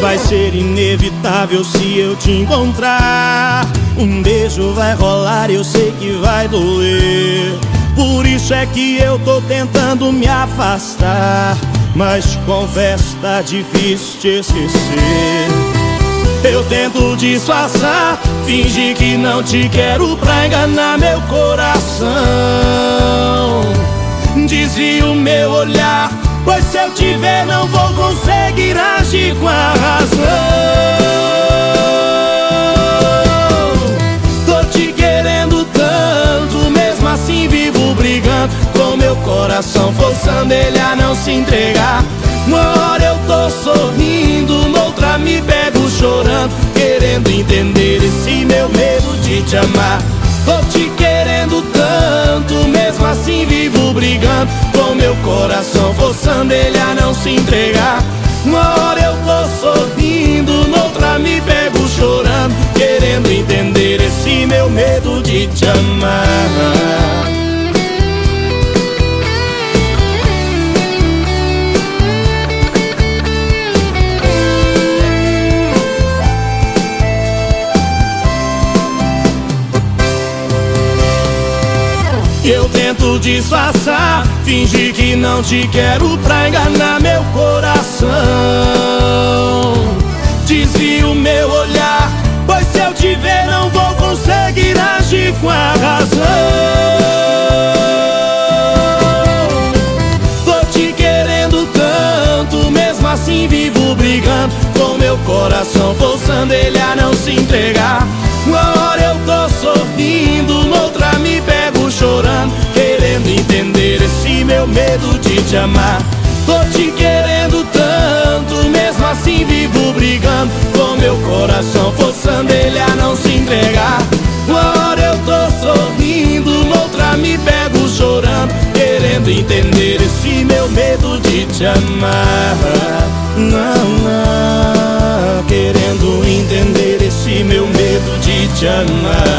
Vai ser inevitável se eu te encontrar. Um beijo vai rolar, eu sei que vai doer. Por isso é que eu tô tentando me afastar. Mas confesso, tá difícil te esquecer. Eu tento disfarçar, fingir que não te quero pra enganar meu coração. Desvio meu olhar, pois se eu te ver não vou conseguir agir com a razão. Tô te querendo tanto, mesmo assim vivo brigando com meu coração, forçando ele a não se entregar. Uma hora eu tô sorrindo, noutra me pego chorando, querendo entender esse meu medo de te amar. Tô te querendo tanto, mesmo assim vivo brigando com meu coração, forçando ele a não se entregar. Uma hora eu tô sorrindo, noutra me pego chorando, querendo entender esse meu medo de te amar. Eu tento disfarçar, fingir que não te quero pra enganar meu coração. Desvio meu olhar, pois se eu te ver não vou conseguir agir com a razão. Tô te querendo tanto, mesmo assim vivo brigando com meu coração, forçando ele a não se entregar. Te amar. Tô te querendo tanto, mesmo assim vivo brigando com meu coração, forçando ele a não se entregar. Uma hora eu tô sorrindo, noutra me pego chorando, querendo entender esse meu medo de te amar. Não, não, querendo entender esse meu medo de te amar.